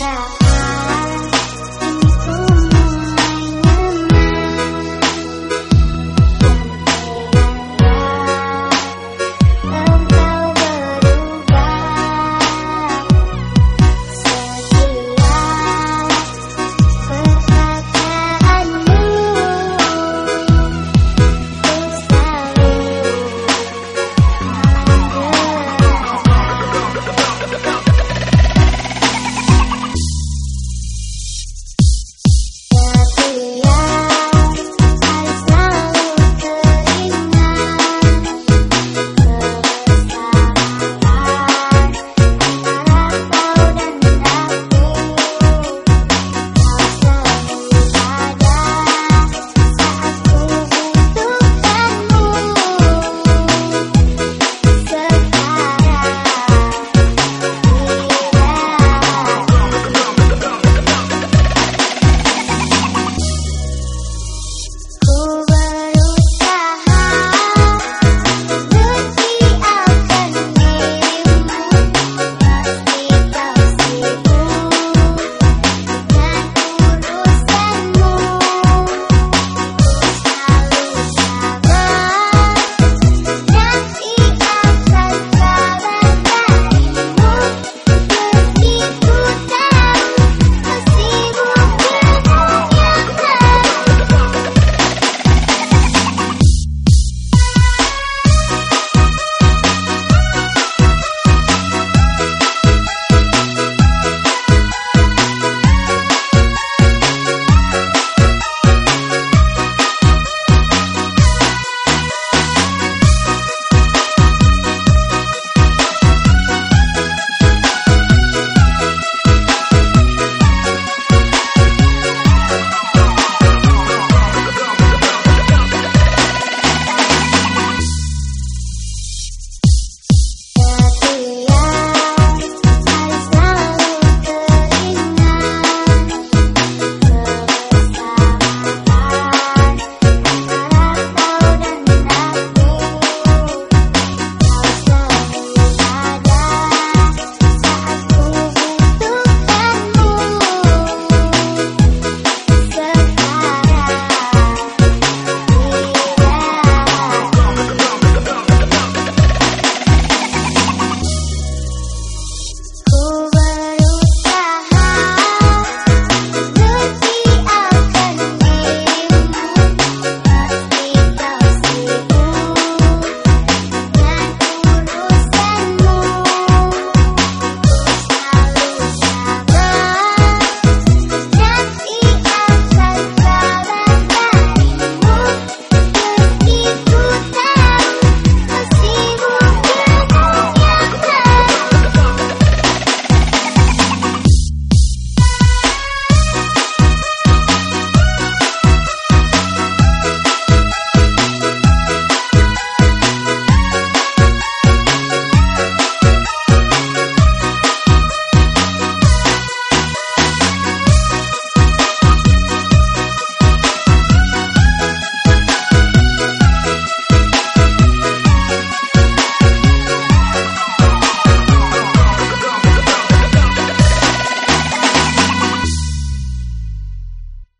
Yeah.